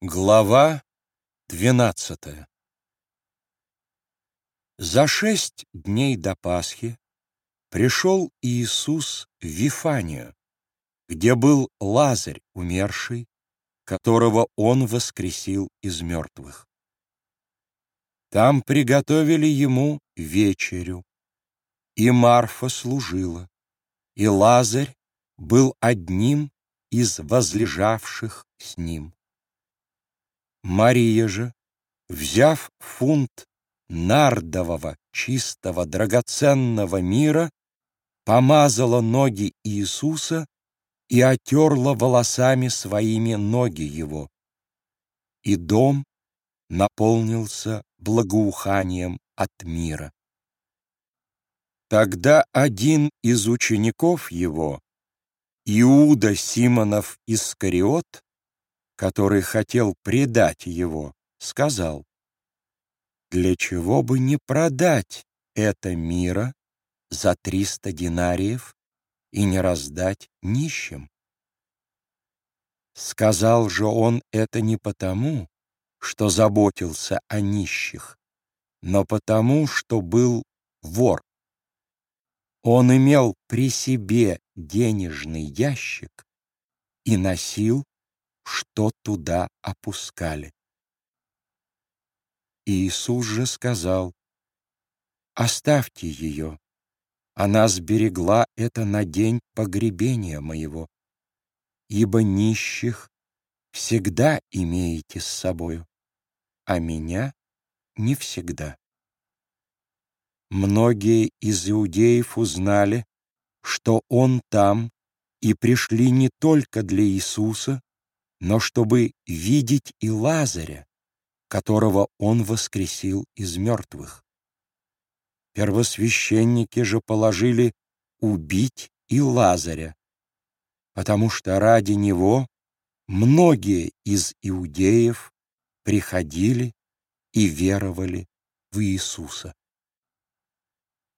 Глава двенадцатая За шесть дней до Пасхи пришел Иисус в Вифанию, где был Лазарь умерший, которого Он воскресил из мертвых. Там приготовили ему вечерю, и Марфа служила, и Лазарь был одним из возлежавших с ним. Мария же, взяв фунт нардового, чистого, драгоценного мира, помазала ноги Иисуса и отерла волосами своими ноги его. И дом наполнился благоуханием от мира. Тогда один из учеников его, Иуда Симонов Искариот, который хотел предать его, сказал, «Для чего бы не продать это мира за триста динариев и не раздать нищим?» Сказал же он это не потому, что заботился о нищих, но потому, что был вор. Он имел при себе денежный ящик и носил что туда опускали. Иисус же сказал, «Оставьте ее, она сберегла это на день погребения моего, ибо нищих всегда имеете с собою, а меня не всегда». Многие из иудеев узнали, что Он там, и пришли не только для Иисуса, но чтобы видеть и Лазаря, которого он воскресил из мертвых. Первосвященники же положили убить и Лазаря, потому что ради него многие из иудеев приходили и веровали в Иисуса.